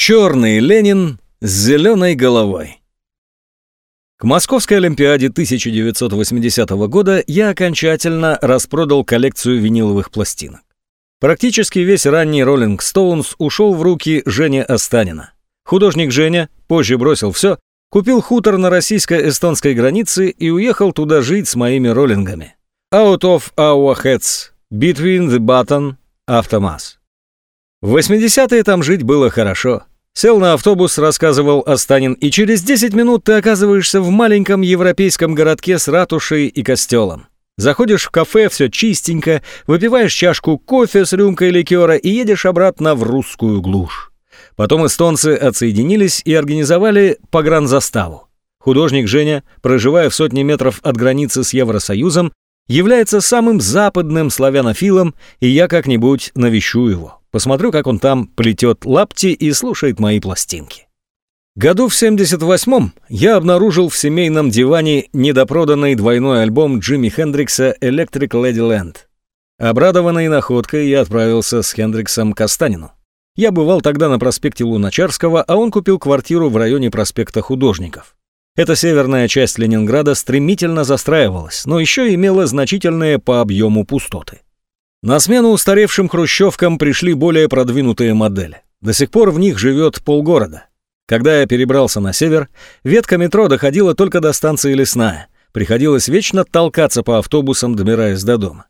Черный Ленин с зеленой головой. К Московской Олимпиаде 1980 года я окончательно распродал коллекцию виниловых пластинок. Практически весь ранний Rolling Stones ушел в руки Жени Останина. Художник Женя позже бросил все, купил хутор на российско-эстонской границе и уехал туда жить с моими роллингами. Out of our heads, between the button, Автомаз. В 80-е там жить было хорошо. Сел на автобус, рассказывал Останин, и через 10 минут ты оказываешься в маленьком европейском городке с ратушей и костелом. Заходишь в кафе, все чистенько, выпиваешь чашку кофе с рюмкой ликера и едешь обратно в русскую глушь. Потом эстонцы отсоединились и организовали погранзаставу. Художник Женя, проживая в сотни метров от границы с Евросоюзом, является самым западным славянофилом, и я как-нибудь навещу его. Посмотрю, как он там плетет лапти и слушает мои пластинки. Году в 78-м я обнаружил в семейном диване недопроданный двойной альбом Джимми Хендрикса «Electric Ladyland». Обрадованный находкой, я отправился с Хендриксом к Останину. Я бывал тогда на проспекте Луначарского, а он купил квартиру в районе проспекта Художников. Эта северная часть Ленинграда стремительно застраивалась, но еще имела значительные по объему пустоты. На смену устаревшим хрущевкам пришли более продвинутые модели. До сих пор в них живет полгорода. Когда я перебрался на север, ветка метро доходила только до станции Лесная. Приходилось вечно толкаться по автобусам, добираясь до дома.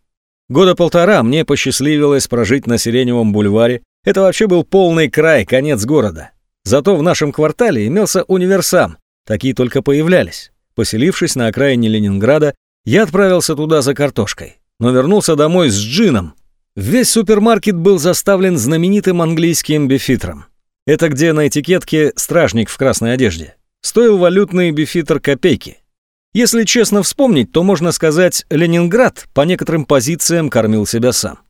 Года полтора мне посчастливилось прожить на Сиреневом бульваре. Это вообще был полный край, конец города. Зато в нашем квартале имелся универсам. Такие только появлялись. Поселившись на окраине Ленинграда, я отправился туда за картошкой но вернулся домой с джином. Весь супермаркет был заставлен знаменитым английским бифитром. Это где на этикетке стражник в красной одежде. Стоил валютный бифитр копейки. Если честно вспомнить, то можно сказать, Ленинград по некоторым позициям кормил себя сам.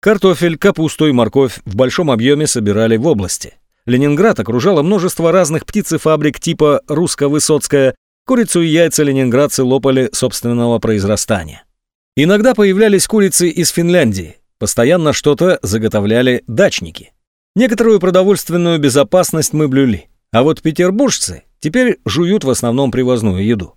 Картофель, капусту и морковь в большом объеме собирали в области. Ленинград окружало множество разных птицефабрик типа «Русско-Высоцкая», курицу и яйца ленинградцы лопали собственного произрастания. Иногда появлялись курицы из Финляндии, постоянно что-то заготовляли дачники. Некоторую продовольственную безопасность мы блюли, а вот петербуржцы теперь жуют в основном привозную еду.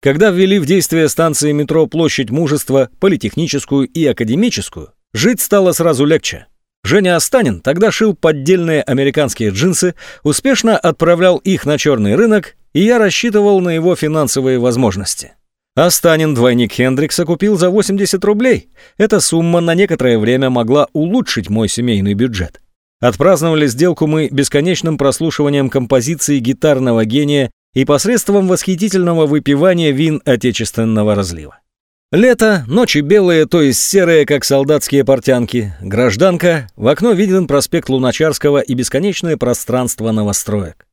Когда ввели в действие станции метро Площадь Мужества, Политехническую и Академическую, жить стало сразу легче. Женя Останин тогда шил поддельные американские джинсы, успешно отправлял их на черный рынок, и я рассчитывал на его финансовые возможности. Астанин, двойник Хендрикса, купил за 80 рублей. Эта сумма на некоторое время могла улучшить мой семейный бюджет. Отпраздновали сделку мы бесконечным прослушиванием композиции гитарного гения и посредством восхитительного выпивания вин отечественного разлива. Лето, ночи белые, то есть серые, как солдатские портянки, гражданка, в окно виден проспект Луначарского и бесконечное пространство новостроек.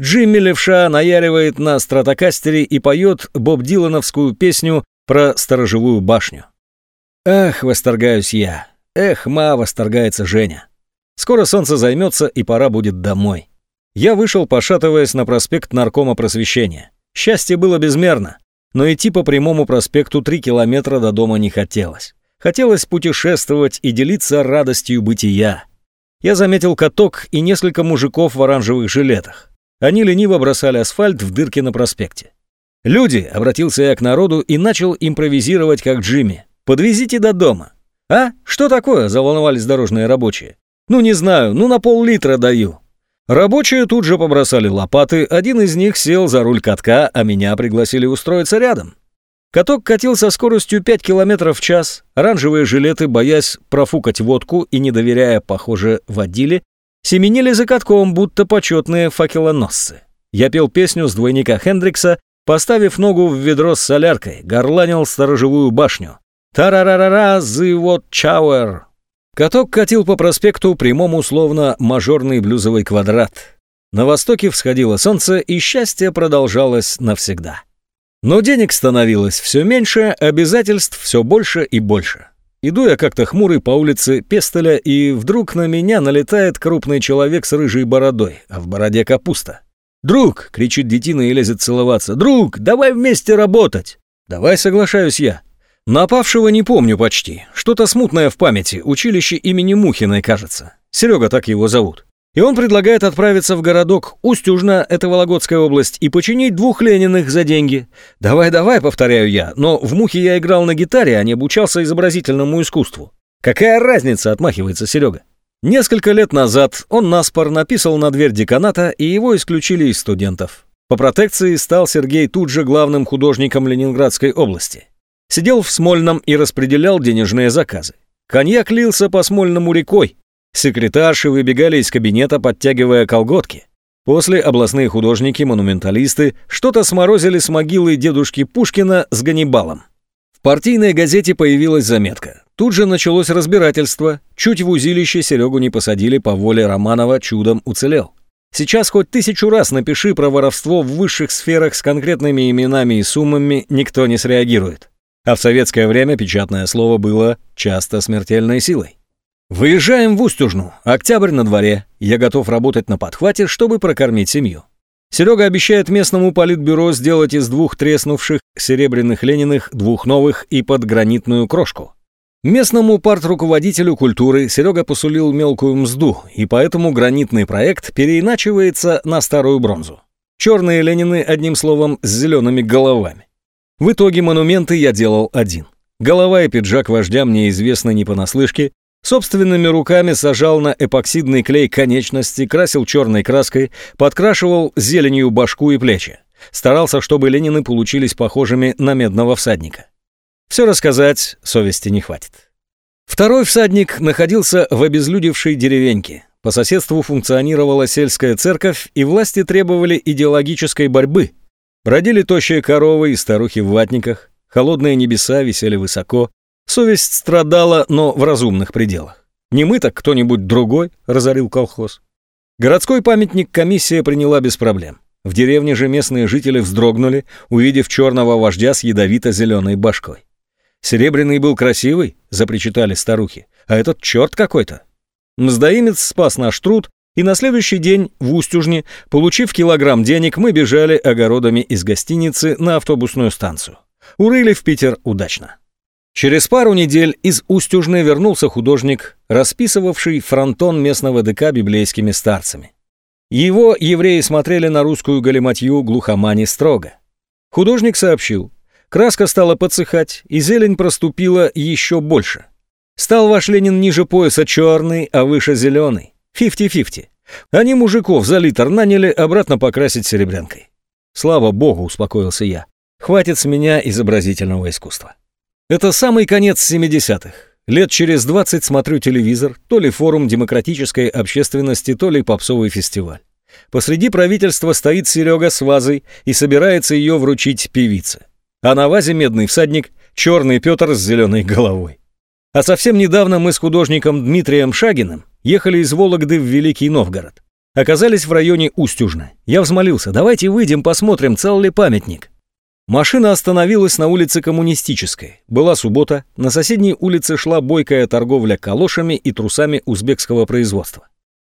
Джимми Левша наяривает на стратокастере и поет Боб Дилановскую песню про сторожевую башню. Ах, восторгаюсь я. Эх, ма, восторгается Женя. Скоро солнце займется, и пора будет домой. Я вышел, пошатываясь на проспект Наркома Просвещения. Счастье было безмерно, но идти по прямому проспекту три километра до дома не хотелось. Хотелось путешествовать и делиться радостью бытия. Я заметил каток и несколько мужиков в оранжевых жилетах. Они лениво бросали асфальт в дырки на проспекте. «Люди», — обратился я к народу и начал импровизировать, как Джимми. «Подвезите до дома». «А? Что такое?» — заволновались дорожные рабочие. «Ну, не знаю, ну на пол-литра даю». Рабочие тут же побросали лопаты, один из них сел за руль катка, а меня пригласили устроиться рядом. Каток катил со скоростью 5 км в час, оранжевые жилеты, боясь профукать водку и не доверяя, похоже, водили, семенили за катком, будто почетные факелоносцы. Я пел песню с двойника Хендрикса, поставив ногу в ведро с соляркой, горланил сторожевую башню. Тарарарара, the what chauer. Каток катил по проспекту прямому словно мажорный блюзовый квадрат. На востоке всходило солнце, и счастье продолжалось навсегда. Но денег становилось все меньше, обязательств все больше и больше. Иду я как-то хмурый по улице Пестеля, и вдруг на меня налетает крупный человек с рыжей бородой, а в бороде капуста. «Друг!» — кричит детина и лезет целоваться. «Друг, давай вместе работать!» «Давай, соглашаюсь я». Напавшего не помню почти. Что-то смутное в памяти, училище имени Мухиной, кажется. Серега так его зовут. И он предлагает отправиться в городок Устюжна, это Вологодская область, и починить двух Лениных за деньги. «Давай-давай», — повторяю я, но в «Мухе» я играл на гитаре, а не обучался изобразительному искусству. «Какая разница?» — отмахивается Серега. Несколько лет назад он наспор написал на дверь деканата, и его исключили из студентов. По протекции стал Сергей тут же главным художником Ленинградской области. Сидел в Смольном и распределял денежные заказы. Коньяк лился по Смольному рекой, Секретарши выбегали из кабинета, подтягивая колготки. После областные художники-монументалисты что-то сморозили с могилы дедушки Пушкина с Ганнибалом. В партийной газете появилась заметка. Тут же началось разбирательство. Чуть в узилище Серегу не посадили по воле Романова, чудом уцелел. Сейчас хоть тысячу раз напиши про воровство в высших сферах с конкретными именами и суммами, никто не среагирует. А в советское время печатное слово было часто смертельной силой. Выезжаем в Устюжну. Октябрь на дворе. Я готов работать на подхвате, чтобы прокормить семью. Серега обещает местному политбюро сделать из двух треснувших серебряных Лениных двух новых и под гранитную крошку. Местному парт-руководителю культуры Серега посулил мелкую мзду, и поэтому гранитный проект переиначивается на старую бронзу. Черные Ленины, одним словом, с зелеными головами. В итоге монументы я делал один. Голова и пиджак вождя мне известны не понаслышке, Собственными руками сажал на эпоксидный клей конечности, красил черной краской, подкрашивал зеленью башку и плечи. Старался, чтобы Ленины получились похожими на медного всадника. Все рассказать совести не хватит. Второй всадник находился в обезлюдевшей деревеньке. По соседству функционировала сельская церковь, и власти требовали идеологической борьбы. Бродили тощие коровы и старухи в ватниках, холодные небеса висели высоко, Совесть страдала, но в разумных пределах. Не мы, так кто-нибудь другой разорил колхоз. Городской памятник комиссия приняла без проблем. В деревне же местные жители вздрогнули, увидев черного вождя с ядовито-зеленой башкой. «Серебряный был красивый», — запричитали старухи, — «а этот черт какой-то». Мздоимец спас наш труд, и на следующий день в Устюжне, получив килограмм денег, мы бежали огородами из гостиницы на автобусную станцию. Урыли в Питер удачно. Через пару недель из Устюжны вернулся художник, расписывавший фронтон местного ДК библейскими старцами. Его евреи смотрели на русскую галиматью глухомани строго. Художник сообщил, краска стала подсыхать, и зелень проступила еще больше. Стал ваш Ленин ниже пояса черный, а выше зеленый. Фифти-фифти. Они мужиков за литр наняли обратно покрасить серебрянкой. Слава богу, успокоился я. Хватит с меня изобразительного искусства. Это самый конец 70-х. Лет через 20 смотрю телевизор, то ли форум демократической общественности, то ли попсовый фестиваль. Посреди правительства стоит Серега с вазой и собирается ее вручить певице. А на вазе медный всадник, черный Петр с зеленой головой. А совсем недавно мы с художником Дмитрием Шагиным ехали из Вологды в Великий Новгород. Оказались в районе Устюжна. Я взмолился, давайте выйдем, посмотрим, цел ли памятник. Машина остановилась на улице Коммунистической. Была суббота, на соседней улице шла бойкая торговля калошами и трусами узбекского производства.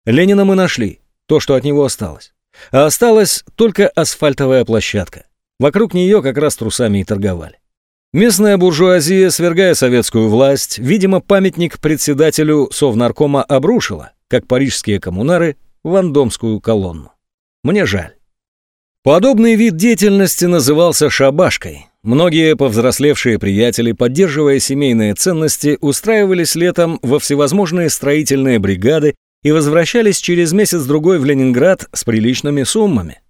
Ленина мы нашли, то, что от него осталось. А осталась только асфальтовая площадка. Вокруг нее как раз трусами и торговали. Местная буржуазия, свергая советскую власть, видимо, памятник председателю Совнаркома обрушила, как парижские коммунары, вандомскую колонну. Мне жаль. Подобный вид деятельности назывался шабашкой. Многие повзрослевшие приятели, поддерживая семейные ценности, устраивались летом во всевозможные строительные бригады и возвращались через месяц-другой в Ленинград с приличными суммами.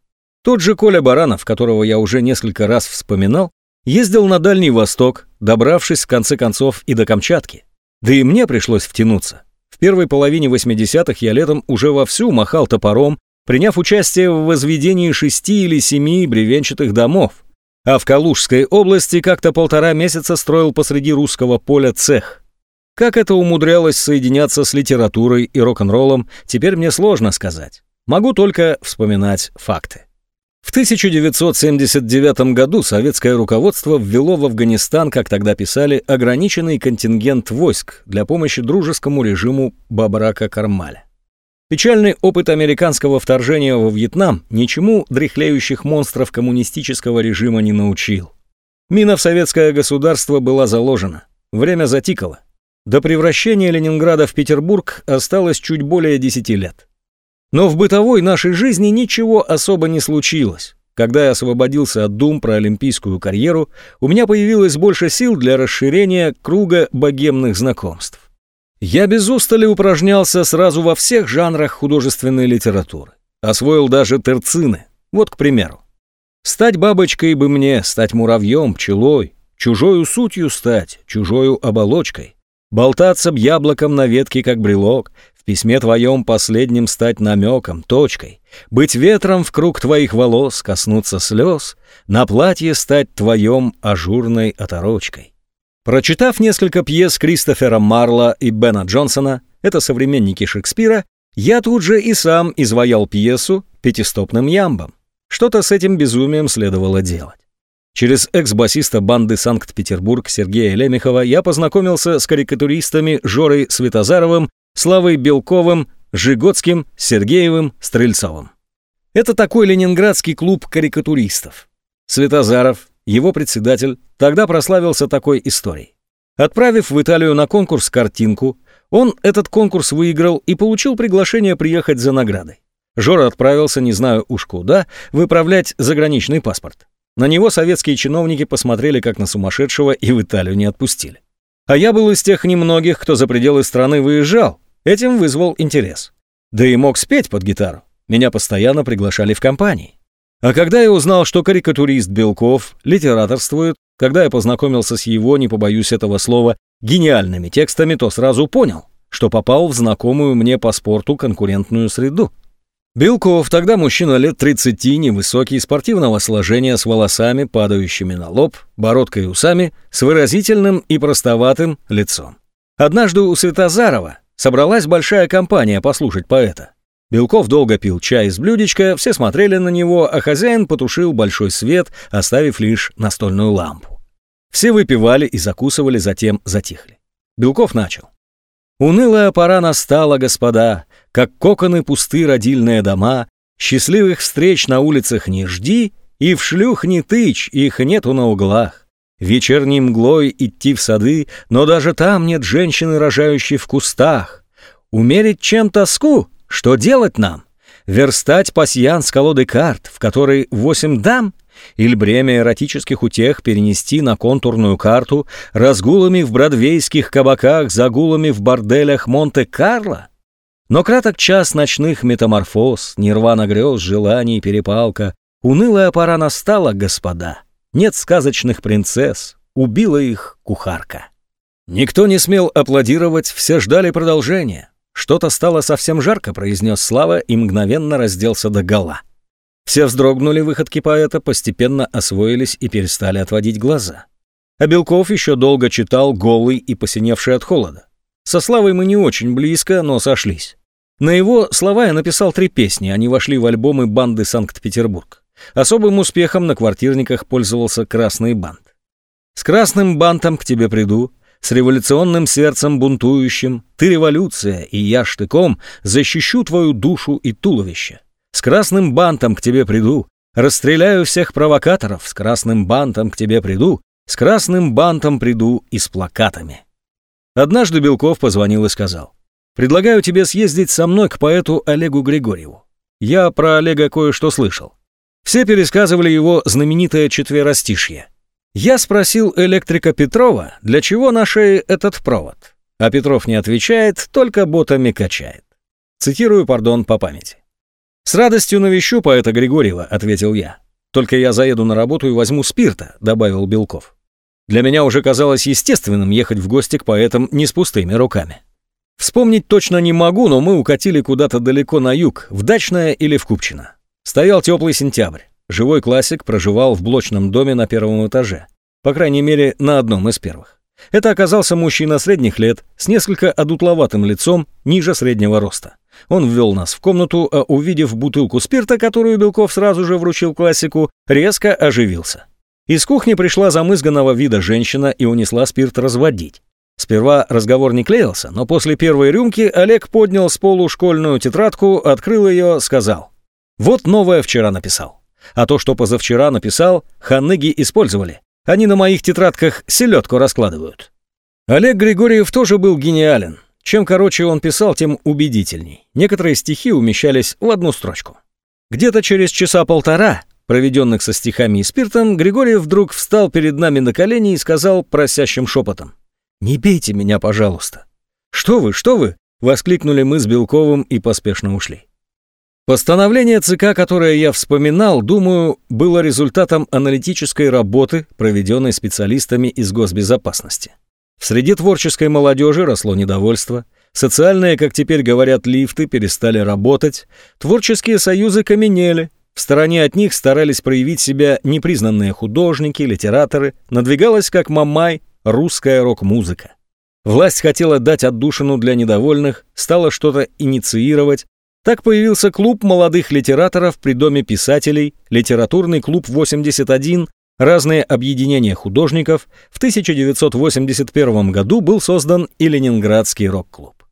Тот же Коля Баранов, которого я уже несколько раз вспоминал, ездил на Дальний Восток, добравшись в конце концов и до Камчатки. Да и мне пришлось втянуться. В первой половине 80-х я летом уже вовсю махал топором приняв участие в возведении шести или семи бревенчатых домов, а в Калужской области как-то полтора месяца строил посреди русского поля цех. Как это умудрялось соединяться с литературой и рок-н-роллом, теперь мне сложно сказать. Могу только вспоминать факты. В 1979 году советское руководство ввело в Афганистан, как тогда писали, ограниченный контингент войск для помощи дружескому режиму Бабрака Кармаля. Печальный опыт американского вторжения во Вьетнам ничему дряхлеющих монстров коммунистического режима не научил. Мина в советское государство была заложена. Время затикало. До превращения Ленинграда в Петербург осталось чуть более 10 лет. Но в бытовой нашей жизни ничего особо не случилось. Когда я освободился от дум про олимпийскую карьеру, у меня появилось больше сил для расширения круга богемных знакомств. Я без устали упражнялся сразу во всех жанрах художественной литературы. Освоил даже терцины. Вот, к примеру. Стать бабочкой бы мне, стать муравьем, пчелой, чужою сутью стать, чужою оболочкой. Болтаться б яблоком на ветке, как брелок, в письме твоем последнем стать намеком, точкой, быть ветром в круг твоих волос, коснуться слез, на платье стать твоем ажурной оторочкой. Прочитав несколько пьес Кристофера Марла и Бена Джонсона, это современники Шекспира, я тут же и сам изваял пьесу пятистопным ямбом. Что-то с этим безумием следовало делать. Через экс-басиста банды Санкт-Петербург Сергея Лемехова я познакомился с карикатуристами Жорой Светозаровым Славой Белковым, Жиготским, Сергеевым, Стрельцовым. Это такой ленинградский клуб карикатуристов. Светозаров, его председатель, тогда прославился такой историей. Отправив в Италию на конкурс картинку, он этот конкурс выиграл и получил приглашение приехать за наградой. Жора отправился, не знаю уж куда, выправлять заграничный паспорт. На него советские чиновники посмотрели как на сумасшедшего и в Италию не отпустили. А я был из тех немногих, кто за пределы страны выезжал, Этим вызвал интерес. Да и мог спеть под гитару. Меня постоянно приглашали в компании. А когда я узнал, что карикатурист Белков литераторствует, когда я познакомился с его, не побоюсь этого слова, гениальными текстами, то сразу понял, что попал в знакомую мне по спорту конкурентную среду. Белков, тогда мужчина лет 30, невысокий, спортивного сложения, с волосами, падающими на лоб, бородкой и усами, с выразительным и простоватым лицом. Однажды у Светозарова, Собралась большая компания послушать поэта. Белков долго пил чай из блюдечка, все смотрели на него, а хозяин потушил большой свет, оставив лишь настольную лампу. Все выпивали и закусывали, затем затихли. Белков начал. «Унылая пора настала, господа, как коконы пусты родильные дома, счастливых встреч на улицах не жди, и в шлюх не тычь, их нету на углах. Вечерней мглой идти в сады, но даже там нет женщины, рожающей в кустах. Умерить чем тоску? Что делать нам? Верстать пасьян с колоды карт, в которой восемь дам? Или бремя эротических утех перенести на контурную карту разгулами в бродвейских кабаках, загулами в борделях Монте-Карло? Но краток час ночных метаморфоз, нирвана грез, желаний, перепалка. Унылая пора настала, господа. Нет сказочных принцесс, убила их кухарка. Никто не смел аплодировать, все ждали продолжения. Что-то стало совсем жарко, произнес Слава и мгновенно разделся до гола. Все вздрогнули выходки поэта, постепенно освоились и перестали отводить глаза. А Белков еще долго читал, голый и посиневший от холода. Со Славой мы не очень близко, но сошлись. На его слова я написал три песни, они вошли в альбомы банды Санкт-Петербург. Особым успехом на квартирниках пользовался красный бант. «С красным бантом к тебе приду», с революционным сердцем бунтующим, ты революция, и я штыком защищу твою душу и туловище. С красным бантом к тебе приду, расстреляю всех провокаторов, с красным бантом к тебе приду, с красным бантом приду и с плакатами. Однажды Белков позвонил и сказал, «Предлагаю тебе съездить со мной к поэту Олегу Григорьеву. Я про Олега кое-что слышал. Все пересказывали его знаменитое четверостишье. Я спросил электрика Петрова, для чего на шее этот провод. А Петров не отвечает, только ботами качает. Цитирую, пардон, по памяти. «С радостью навещу поэта Григорьева», — ответил я. «Только я заеду на работу и возьму спирта», — добавил Белков. Для меня уже казалось естественным ехать в гости к поэтам не с пустыми руками. Вспомнить точно не могу, но мы укатили куда-то далеко на юг, в Дачное или в Купчино. Стоял теплый сентябрь. Живой классик проживал в блочном доме на первом этаже. По крайней мере, на одном из первых. Это оказался мужчина средних лет, с несколько одутловатым лицом, ниже среднего роста. Он ввел нас в комнату, а увидев бутылку спирта, которую Белков сразу же вручил классику, резко оживился. Из кухни пришла замызганного вида женщина и унесла спирт разводить. Сперва разговор не клеился, но после первой рюмки Олег поднял с полу школьную тетрадку, открыл ее, сказал. Вот новое вчера написал. А то, что позавчера написал, ханыги использовали. Они на моих тетрадках селедку раскладывают. Олег Григорьев тоже был гениален. Чем короче он писал, тем убедительней. Некоторые стихи умещались в одну строчку. Где-то через часа полтора, проведенных со стихами и спиртом, Григорьев вдруг встал перед нами на колени и сказал просящим шепотом. «Не бейте меня, пожалуйста». «Что вы, что вы?» — воскликнули мы с Белковым и поспешно ушли. Постановление ЦК, которое я вспоминал, думаю, было результатом аналитической работы, проведенной специалистами из госбезопасности. В среде творческой молодежи росло недовольство, социальные, как теперь говорят, лифты перестали работать, творческие союзы каменели, в стороне от них старались проявить себя непризнанные художники, литераторы, надвигалась как мамай русская рок-музыка. Власть хотела дать отдушину для недовольных, стала что-то инициировать, так появился клуб молодых литераторов при Доме писателей, литературный клуб 81, разные объединения художников. В 1981 году был создан и Ленинградский рок-клуб.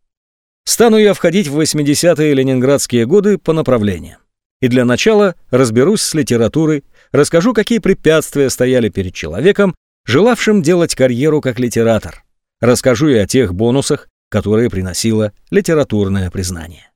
Стану я входить в 80-е ленинградские годы по направлениям. И для начала разберусь с литературой, расскажу, какие препятствия стояли перед человеком, желавшим делать карьеру как литератор. Расскажу и о тех бонусах, которые приносило литературное признание.